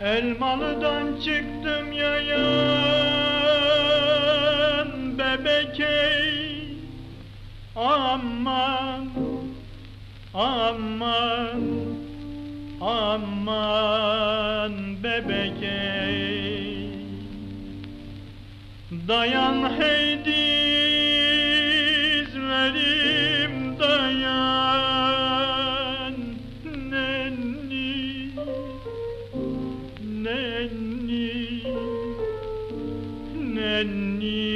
Elmalı'dan çıktım yayan bebek ey Aman, aman, aman bebek Dayan hey dizlerim dayan. Nenni nenni nenni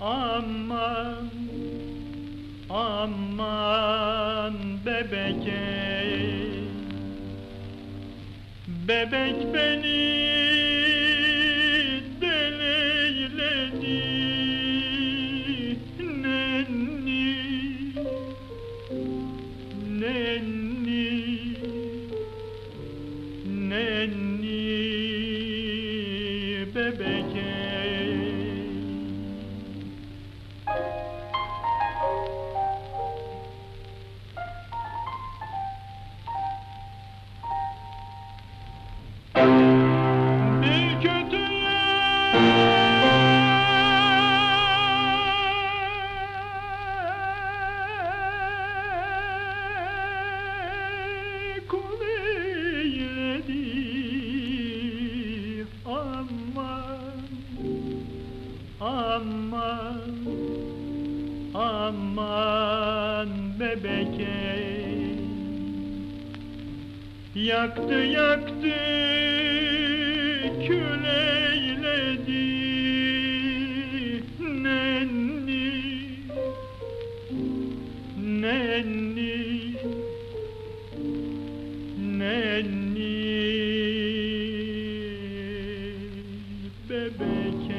aman aman bebek ey Bebek beni deleyledi Nenni Nenni Nenni Bebek ey aman aman bebek ey Yaktı yaktı kül eyledi. Nenni Nenni Nenni Bebek